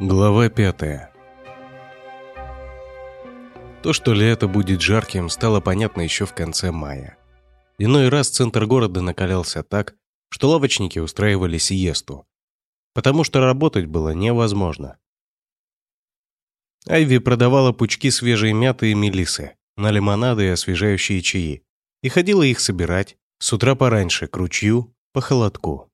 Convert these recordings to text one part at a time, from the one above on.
Глава пятая То, что лето будет жарким, стало понятно еще в конце мая. Иной раз центр города накалялся так, что лавочники устраивали сиесту, потому что работать было невозможно. Айви продавала пучки свежей мяты и мелисы, на лимонады и освежающие чаи, и ходила их собирать с утра пораньше, к ручью, по холодку.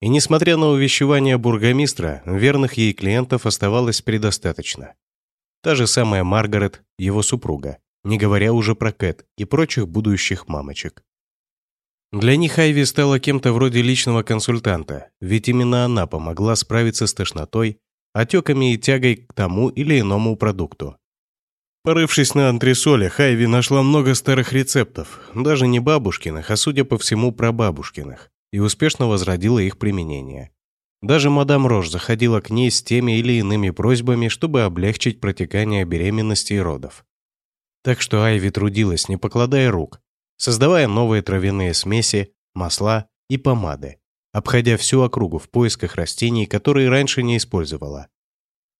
И несмотря на увещевания бургомистра, верных ей клиентов оставалось предостаточно. Та же самая Маргарет, его супруга, не говоря уже про Кэт и прочих будущих мамочек. Для них Айви стала кем-то вроде личного консультанта, ведь именно она помогла справиться с тошнотой, отеками и тягой к тому или иному продукту. Порывшись на антресолях, Айви нашла много старых рецептов, даже не бабушкиных, а, судя по всему, прабабушкиных и успешно возродила их применение. Даже мадам Рош заходила к ней с теми или иными просьбами, чтобы облегчить протекание беременности и родов. Так что Айви трудилась, не покладая рук, создавая новые травяные смеси, масла и помады, обходя всю округу в поисках растений, которые раньше не использовала.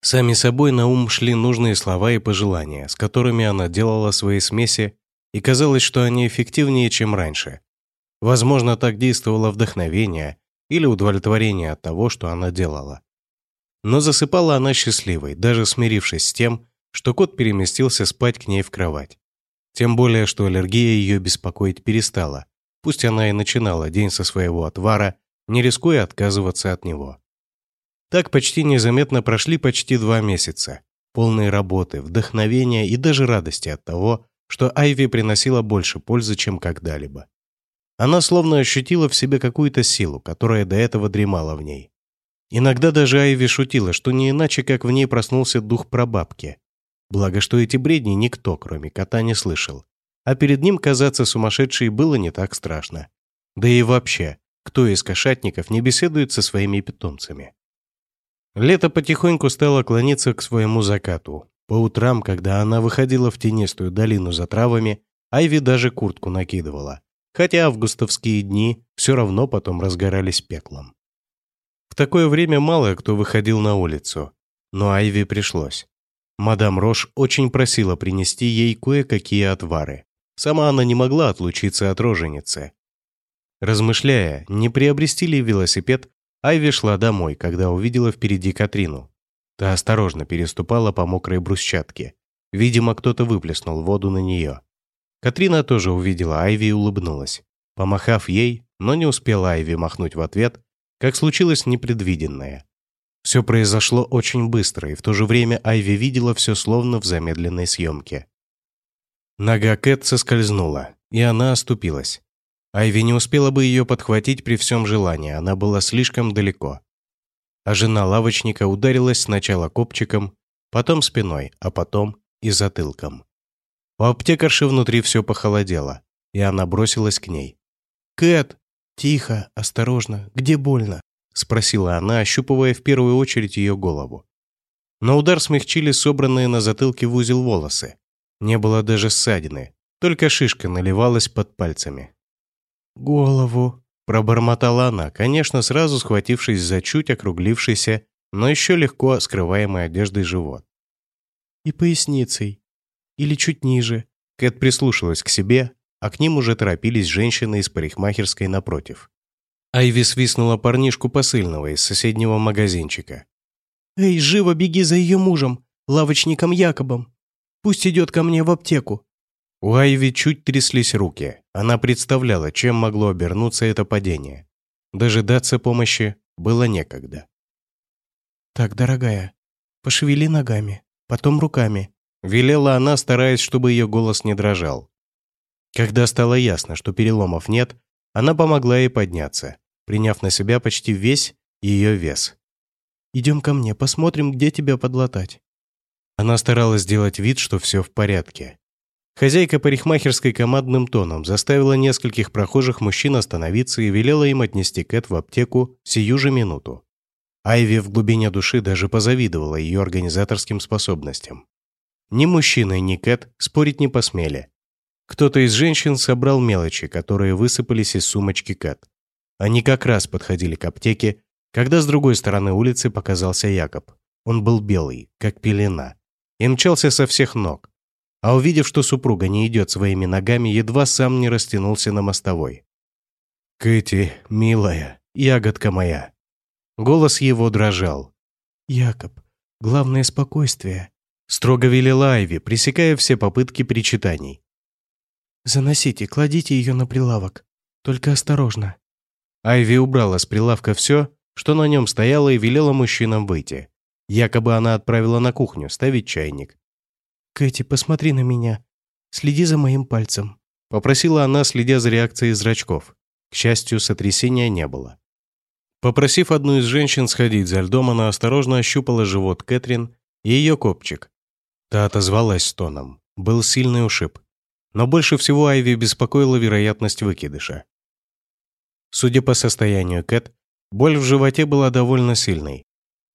Сами собой на ум шли нужные слова и пожелания, с которыми она делала свои смеси, и казалось, что они эффективнее, чем раньше. Возможно, так действовало вдохновение или удовлетворение от того, что она делала. Но засыпала она счастливой, даже смирившись с тем, что кот переместился спать к ней в кровать. Тем более, что аллергия ее беспокоить перестала, пусть она и начинала день со своего отвара, не рискуя отказываться от него. Так почти незаметно прошли почти два месяца, полные работы, вдохновения и даже радости от того, что Айви приносила больше пользы, чем когда-либо. Она словно ощутила в себе какую-то силу, которая до этого дремала в ней. Иногда даже Айви шутила, что не иначе, как в ней проснулся дух прабабки. Благо, что эти бредни никто, кроме кота, не слышал. А перед ним казаться сумасшедшей было не так страшно. Да и вообще, кто из кошатников не беседует со своими питомцами? Лето потихоньку стало клониться к своему закату. По утрам, когда она выходила в тенистую долину за травами, Айви даже куртку накидывала хотя августовские дни все равно потом разгорались пеклом. В такое время мало кто выходил на улицу, но Айви пришлось. Мадам Рош очень просила принести ей кое-какие отвары. Сама она не могла отлучиться от роженицы. Размышляя, не приобрести ли велосипед, Айви шла домой, когда увидела впереди Катрину. Та осторожно переступала по мокрой брусчатке. Видимо, кто-то выплеснул воду на нее. Катрина тоже увидела Айви и улыбнулась, помахав ей, но не успела Айви махнуть в ответ, как случилось непредвиденное. Все произошло очень быстро, и в то же время Айви видела все словно в замедленной съемке. Нога Кэт соскользнула, и она оступилась. Айви не успела бы ее подхватить при всем желании, она была слишком далеко. А жена лавочника ударилась сначала копчиком, потом спиной, а потом и затылком. У аптекарши внутри все похолодело, и она бросилась к ней. «Кэт!» «Тихо, осторожно, где больно?» – спросила она, ощупывая в первую очередь ее голову. На удар смягчили собранные на затылке в узел волосы. Не было даже ссадины, только шишка наливалась под пальцами. «Голову!» – пробормотала она, конечно, сразу схватившись за чуть округлившийся, но еще легко скрываемой одеждой живот. «И поясницей. Или чуть ниже. Кэт прислушалась к себе, а к ним уже торопились женщины из парикмахерской напротив. Айви свистнула парнишку посыльного из соседнего магазинчика. «Эй, живо беги за ее мужем, лавочником Якобом. Пусть идет ко мне в аптеку». У Айви чуть тряслись руки. Она представляла, чем могло обернуться это падение. Дожидаться помощи было некогда. «Так, дорогая, пошевели ногами, потом руками. Велела она, стараясь, чтобы ее голос не дрожал. Когда стало ясно, что переломов нет, она помогла ей подняться, приняв на себя почти весь ее вес. «Идем ко мне, посмотрим, где тебя подлатать». Она старалась сделать вид, что все в порядке. Хозяйка парикмахерской командным тоном заставила нескольких прохожих мужчин остановиться и велела им отнести Кэт в аптеку сию же минуту. Айви в глубине души даже позавидовала ее организаторским способностям. Ни мужчина, ни Кэт спорить не посмели. Кто-то из женщин собрал мелочи, которые высыпались из сумочки Кэт. Они как раз подходили к аптеке, когда с другой стороны улицы показался Якоб. Он был белый, как пелена, и мчался со всех ног. А увидев, что супруга не идет своими ногами, едва сам не растянулся на мостовой. «Кэти, милая, ягодка моя!» Голос его дрожал. «Якоб, главное спокойствие», — строго велела Айви, пресекая все попытки причитаний. «Заносите, кладите ее на прилавок. Только осторожно». Айви убрала с прилавка все, что на нем стояло, и велела мужчинам выйти. Якобы она отправила на кухню ставить чайник. «Кэти, посмотри на меня. Следи за моим пальцем», — попросила она, следя за реакцией зрачков. К счастью, сотрясения не было. Попросив одну из женщин сходить за льдом, она осторожно ощупала живот Кэтрин и ее копчик. Та отозвалась стоном. Был сильный ушиб. Но больше всего Айви беспокоила вероятность выкидыша. Судя по состоянию Кэт, боль в животе была довольно сильной.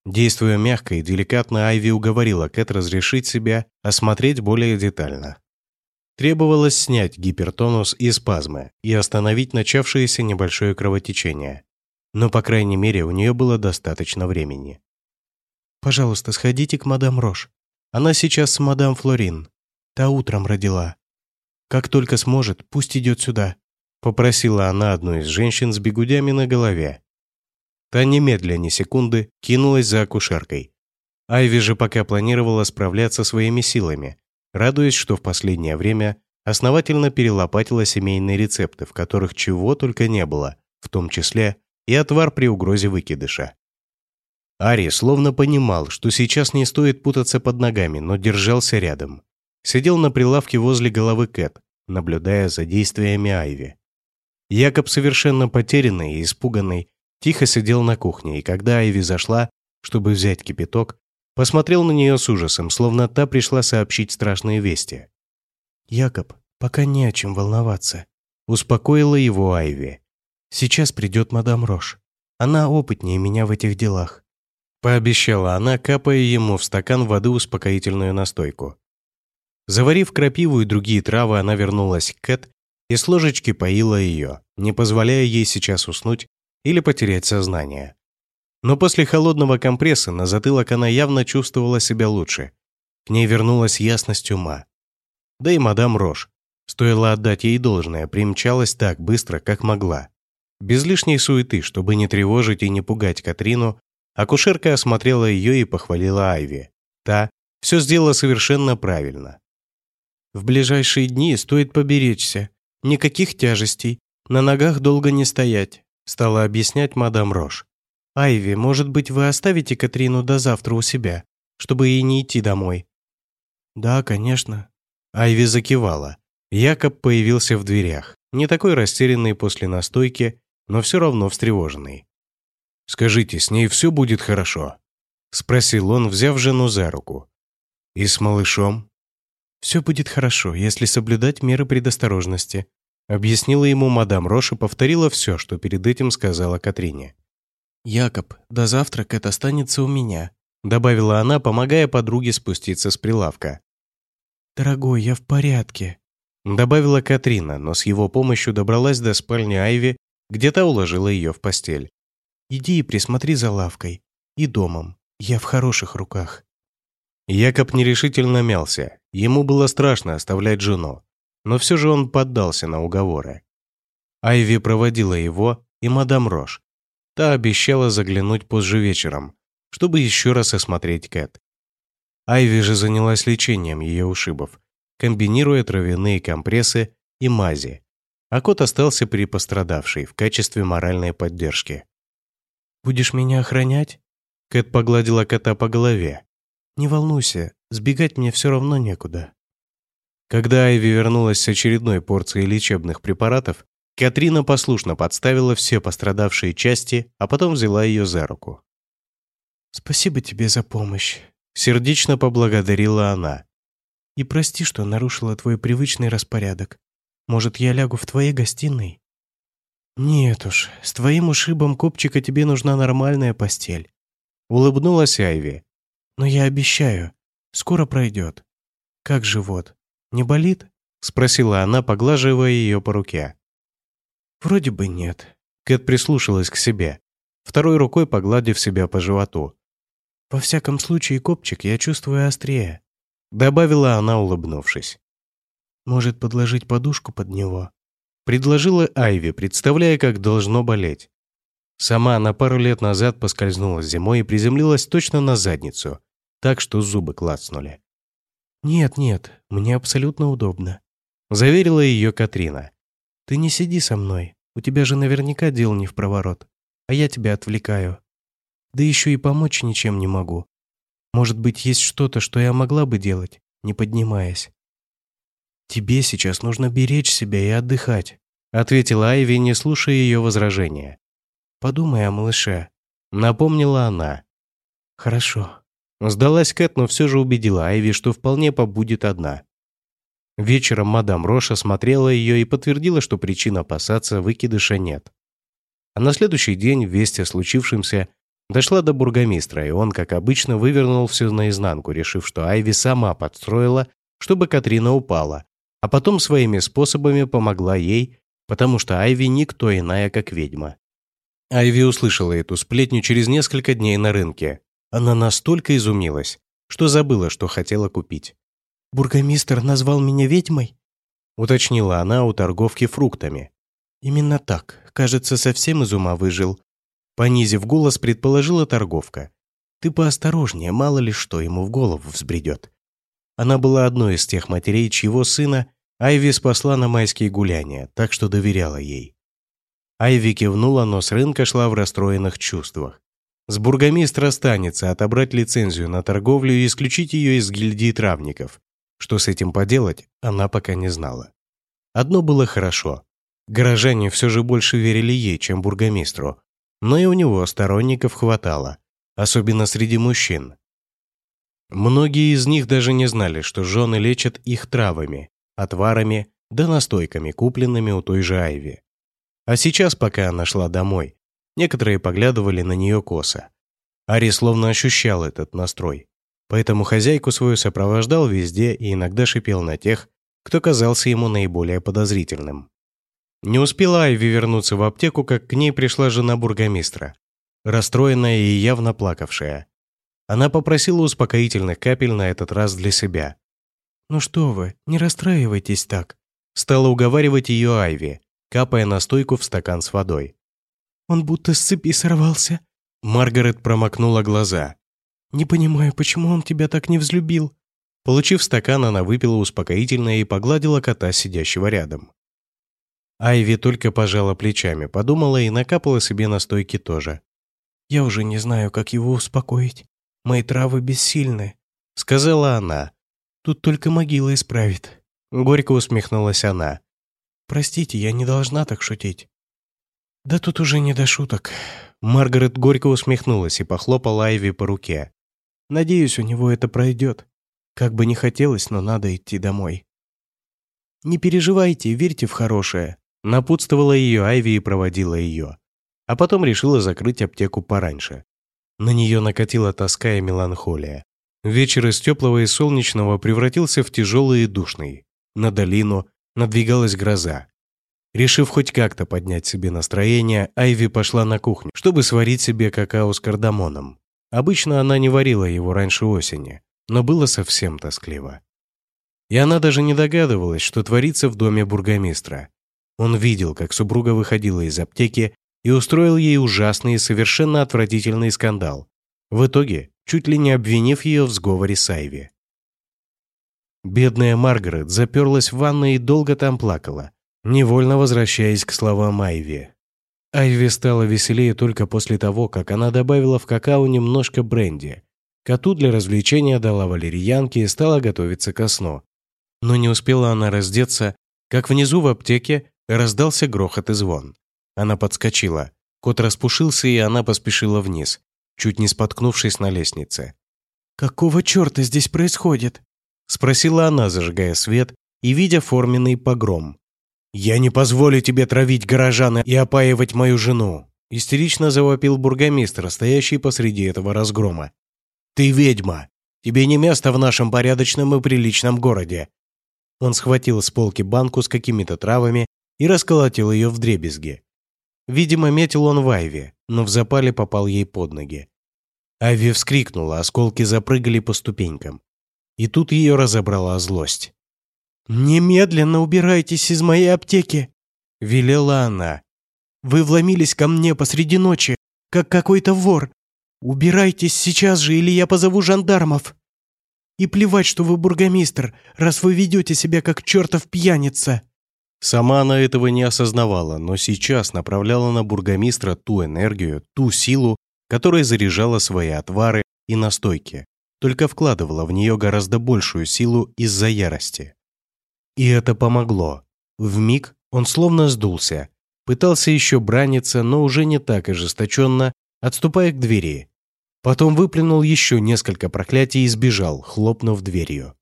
Действуя мягко и деликатно, Айви уговорила Кэт разрешить себя осмотреть более детально. Требовалось снять гипертонус и спазмы и остановить начавшееся небольшое кровотечение. Но, по крайней мере, у нее было достаточно времени. «Пожалуйста, сходите к мадам Рош. Она сейчас с мадам Флорин. Та утром родила. Как только сможет, пусть идет сюда», — попросила она одну из женщин с бегудями на голове. Та немедля ни секунды кинулась за акушеркой. Айви же пока планировала справляться своими силами, радуясь, что в последнее время основательно перелопатила семейные рецепты, в которых чего только не было, в том числе и отвар при угрозе выкидыша. Ари словно понимал, что сейчас не стоит путаться под ногами, но держался рядом. Сидел на прилавке возле головы Кэт, наблюдая за действиями Айви. Якоб, совершенно потерянный и испуганный, тихо сидел на кухне, и когда Айви зашла, чтобы взять кипяток, посмотрел на нее с ужасом, словно та пришла сообщить страшные вести. «Якоб, пока не о чем волноваться», — успокоила его Айви. Сейчас придет мадам Рош. Она опытнее меня в этих делах. Пообещала она, капая ему в стакан воды успокоительную настойку. Заварив крапиву и другие травы, она вернулась к Кэт и с ложечки поила ее, не позволяя ей сейчас уснуть или потерять сознание. Но после холодного компресса на затылок она явно чувствовала себя лучше. К ней вернулась ясность ума. Да и мадам Рош, стоило отдать ей должное, примчалась так быстро, как могла. Без лишней суеты, чтобы не тревожить и не пугать Катрину, акушерка осмотрела ее и похвалила Айви. Та все сделала совершенно правильно. «В ближайшие дни стоит поберечься. Никаких тяжестей. На ногах долго не стоять», стала объяснять мадам Рош. «Айви, может быть, вы оставите Катрину до завтра у себя, чтобы ей не идти домой?» «Да, конечно». Айви закивала. Якоб появился в дверях, не такой растерянный после настойки, но все равно встревоженный. «Скажите, с ней все будет хорошо?» — спросил он, взяв жену за руку. «И с малышом?» «Все будет хорошо, если соблюдать меры предосторожности», — объяснила ему мадам Рош и повторила все, что перед этим сказала Катрине. «Якоб, до завтрака это останется у меня», — добавила она, помогая подруге спуститься с прилавка. «Дорогой, я в порядке», — добавила Катрина, но с его помощью добралась до спальни Айви где-то уложила ее в постель. «Иди и присмотри за лавкой. И домом. Я в хороших руках». Якоб нерешительно мялся. Ему было страшно оставлять жену. Но все же он поддался на уговоры. Айви проводила его и мадам Рош. Та обещала заглянуть позже вечером, чтобы еще раз осмотреть Кэт. Айви же занялась лечением ее ушибов, комбинируя травяные компрессы и мази, а кот остался при пострадавшей в качестве моральной поддержки. «Будешь меня охранять?» Кэт погладила кота по голове. «Не волнуйся, сбегать мне все равно некуда». Когда Айви вернулась с очередной порцией лечебных препаратов, Катрина послушно подставила все пострадавшие части, а потом взяла ее за руку. «Спасибо тебе за помощь», — сердечно поблагодарила она. «И прости, что нарушила твой привычный распорядок. Может, я лягу в твоей гостиной?» «Нет уж, с твоим ушибом копчика тебе нужна нормальная постель», — улыбнулась Айви. «Но я обещаю, скоро пройдет. Как живот? Не болит?» спросила она, поглаживая ее по руке. «Вроде бы нет». Кэт прислушалась к себе, второй рукой погладив себя по животу. «Во всяком случае, копчик я чувствую острее», добавила она, улыбнувшись. «Может, подложить подушку под него?» предложила Айви, представляя, как должно болеть. Сама она пару лет назад поскользнулась зимой и приземлилась точно на задницу, так что зубы клацнули. «Нет, нет, мне абсолютно удобно», — заверила ее Катрина. «Ты не сиди со мной, у тебя же наверняка дел не в проворот, а я тебя отвлекаю. Да еще и помочь ничем не могу. Может быть, есть что-то, что я могла бы делать, не поднимаясь?» «Тебе сейчас нужно беречь себя и отдыхать», — ответила Айви, не слушая ее возражения. «Подумай о малыше», — напомнила она. «Хорошо». Сдалась Кэт, но все же убедила Айви, что вполне побудет одна. Вечером мадам Роша смотрела ее и подтвердила, что причин опасаться выкидыша нет. А на следующий день весть о случившемся дошла до бургомистра, и он, как обычно, вывернул все наизнанку, решив, что Айви сама подстроила, чтобы Катрина упала, а потом своими способами помогла ей, потому что Айви никто иная, как ведьма. Айви услышала эту сплетню через несколько дней на рынке. Она настолько изумилась, что забыла, что хотела купить. «Бургомистр назвал меня ведьмой?» уточнила она у торговки фруктами. «Именно так. Кажется, совсем из ума выжил». Понизив голос, предположила торговка. «Ты поосторожнее, мало ли что ему в голову взбредет». Она была одной из тех матерей, чьего сына Айви спасла на майские гуляния, так что доверяла ей. Айви кивнула, но с рынка шла в расстроенных чувствах. С бургомистра останется отобрать лицензию на торговлю и исключить ее из гильдии травников. Что с этим поделать, она пока не знала. Одно было хорошо. Горожане все же больше верили ей, чем бургомистру. Но и у него сторонников хватало, особенно среди мужчин. Многие из них даже не знали, что жены лечат их травами, отварами да настойками, купленными у той же Айви. А сейчас, пока она шла домой, некоторые поглядывали на нее косо. Ари словно ощущал этот настрой, поэтому хозяйку свою сопровождал везде и иногда шипел на тех, кто казался ему наиболее подозрительным. Не успела Айви вернуться в аптеку, как к ней пришла жена бургомистра, расстроенная и явно плакавшая. Она попросила успокоительных капель на этот раз для себя. «Ну что вы, не расстраивайтесь так», стала уговаривать ее Айви, капая настойку в стакан с водой. «Он будто с цепи сорвался». Маргарет промокнула глаза. «Не понимаю, почему он тебя так не взлюбил?» Получив стакан, она выпила успокоительное и погладила кота, сидящего рядом. Айви только пожала плечами, подумала и накапала себе настойки тоже. «Я уже не знаю, как его успокоить. Мои травы бессильны», — сказала она. «Тут только могила исправит». Горько усмехнулась она. Простите, я не должна так шутить». «Да тут уже не до шуток». Маргарет горько усмехнулась и похлопала Айви по руке. «Надеюсь, у него это пройдет. Как бы не хотелось, но надо идти домой». «Не переживайте, верьте в хорошее», — напутствовала ее Айви и проводила ее. А потом решила закрыть аптеку пораньше. На нее накатила тоска и меланхолия. Вечер из теплого и солнечного превратился в тяжелый и душный. На долину, надвигалась гроза. Решив хоть как-то поднять себе настроение, Айви пошла на кухню, чтобы сварить себе какао с кардамоном. Обычно она не варила его раньше осени, но было совсем тоскливо. И она даже не догадывалась, что творится в доме бургомистра. Он видел, как супруга выходила из аптеки и устроил ей ужасный и совершенно отвратительный скандал. В итоге, чуть ли не обвинив ее в сговоре с Айви. Бедная Маргарет заперлась в ванной и долго там плакала, невольно возвращаясь к словам Айви. Айви стала веселее только после того, как она добавила в какао немножко бренди. Коту для развлечения дала валерьянки и стала готовиться ко сну. Но не успела она раздеться, как внизу в аптеке раздался грохот и звон. Она подскочила. Кот распушился, и она поспешила вниз, чуть не споткнувшись на лестнице. «Какого черта здесь происходит?» Спросила она, зажигая свет и видя форменный погром. «Я не позволю тебе травить горожан и опаивать мою жену!» Истерично завопил бургомистр, стоящий посреди этого разгрома. «Ты ведьма! Тебе не место в нашем порядочном и приличном городе!» Он схватил с полки банку с какими-то травами и расколотил ее в дребезги. Видимо, метил он в Айве, но в запале попал ей под ноги. Айви вскрикнула, осколки запрыгали по ступенькам. И тут ее разобрала злость. «Немедленно убирайтесь из моей аптеки!» – велела она. «Вы вломились ко мне посреди ночи, как какой-то вор. Убирайтесь сейчас же, или я позову жандармов!» И плевать, что вы бургомистр, раз вы ведете себя как чертов пьяница. Сама она этого не осознавала, но сейчас направляла на бургомистра ту энергию, ту силу, которая заряжала свои отвары и настойки, только вкладывала в нее гораздо большую силу из-за ярости. И это помогло. В миг он словно сдулся, пытался еще браниться, но уже не так ожесточенно, отступая к двери, Потом выплюнул еще несколько проклятий и сбежал, хлопнув дверью.